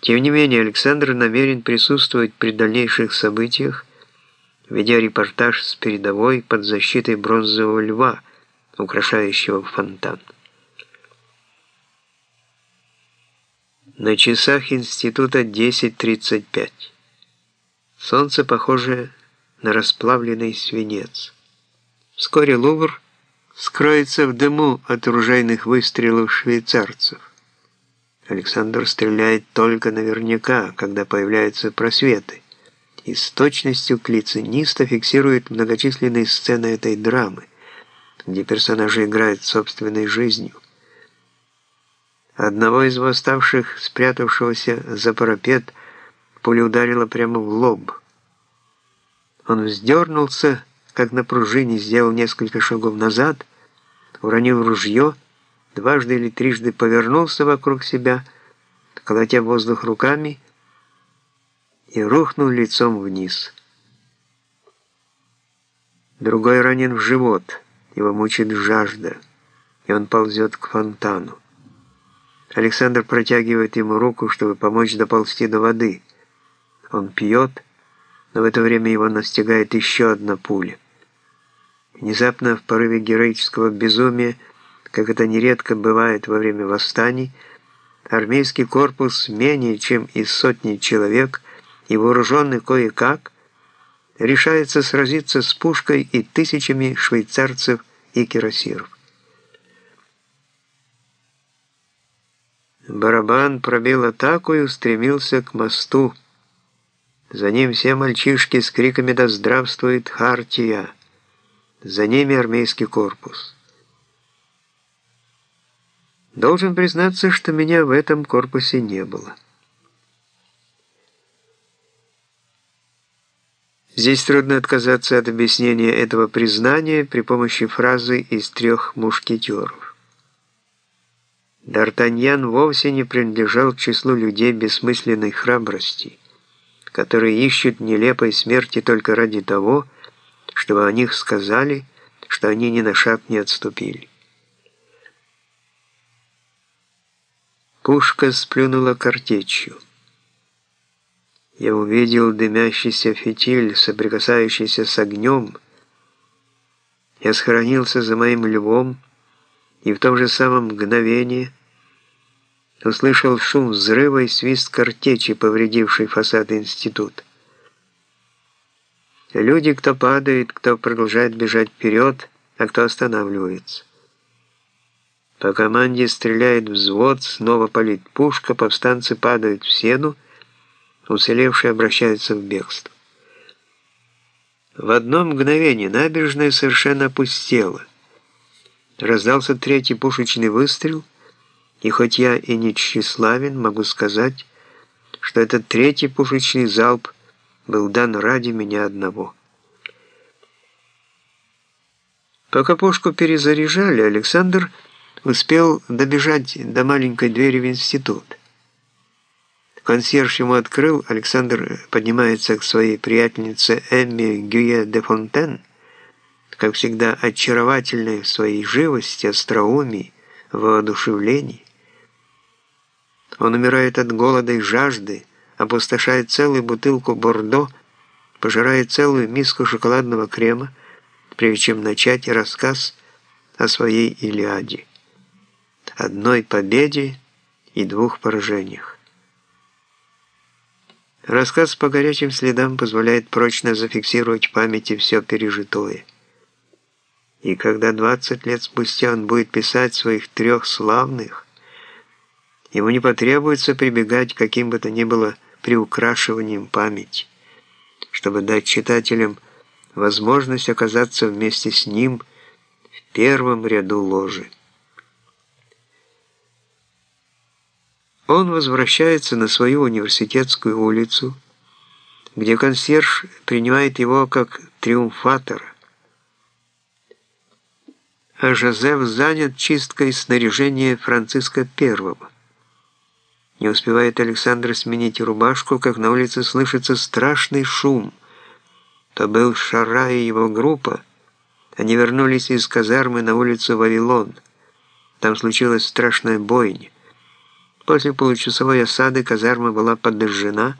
Тем не менее, Александр намерен присутствовать при дальнейших событиях, ведя репортаж с передовой под защитой бронзового льва, украшающего фонтан. На часах института 10.35. Солнце похоже на расплавленный свинец. Вскоре Лувр скроется в дыму от ружейных выстрелов швейцарцев. Александр стреляет только наверняка, когда появляются просветы, и с точностью клициниста фиксирует многочисленные сцены этой драмы, где персонажи играют собственной жизнью. Одного из восставших, спрятавшегося за парапет, пуля ударила прямо в лоб. Он вздернулся, как на пружине, сделал несколько шагов назад, уронил ружье дважды или трижды повернулся вокруг себя, колотя воздух руками, и рухнул лицом вниз. Другой ранен в живот, его мучит жажда, и он ползет к фонтану. Александр протягивает ему руку, чтобы помочь доползти до воды. Он пьет, но в это время его настигает еще одна пуля. Внезапно, в порыве героического безумия, как это нередко бывает во время восстаний, армейский корпус менее чем из сотни человек и вооруженный кое-как решается сразиться с пушкой и тысячами швейцарцев и кирасиров. Барабан пробил атаку и устремился к мосту. За ним все мальчишки с криками «Да здравствует Хартия!» За ними армейский корпус. Должен признаться, что меня в этом корпусе не было. Здесь трудно отказаться от объяснения этого признания при помощи фразы из трех мушкетеров. Д'Артаньян вовсе не принадлежал к числу людей бессмысленной храбрости, которые ищут нелепой смерти только ради того, чтобы о них сказали, что они ни на шаг не отступили. Пушка сплюнула картечью. Я увидел дымящийся фитиль, соприкасающийся с огнем. Я схоронился за моим львом, и в том же самом мгновении услышал шум взрыва и свист картечи, повредивший фасад института. Люди, кто падает, кто продолжает бежать вперед, а кто останавливается. По команде стреляет взвод, снова палит пушка, повстанцы падают в сену, уцелевшие обращаются в бегство. В одно мгновение набережная совершенно опустела. Раздался третий пушечный выстрел, и хоть я и не тщеславен, могу сказать, что этот третий пушечный залп был дан ради меня одного. Пока пушку перезаряжали, Александр успел добежать до маленькой двери в институт. Консьерж ему открыл, Александр поднимается к своей приятельнице Эмми Гюе де Фонтен, как всегда очаровательной в своей живости, остроумии, воодушевлении. Он умирает от голода и жажды, опустошает целую бутылку бордо, пожирает целую миску шоколадного крема, прежде чем начать рассказ о своей Илиаде одной победе и двух поражениях. Рассказ по горячим следам позволяет прочно зафиксировать в памяти все пережитое. И когда 20 лет спустя он будет писать своих трех славных, ему не потребуется прибегать к каким бы то ни было приукрашиванием памяти, чтобы дать читателям возможность оказаться вместе с ним в первом ряду ложи. Он возвращается на свою университетскую улицу, где консьерж принимает его как триумфатора. А Жозеф занят чисткой снаряжения Франциска I. Не успевает Александр сменить рубашку, как на улице слышится страшный шум. То был Шара и его группа. Они вернулись из казармы на улицу Вавилон. Там случилась страшная бойня. После получасовой осады казарма была подожжена,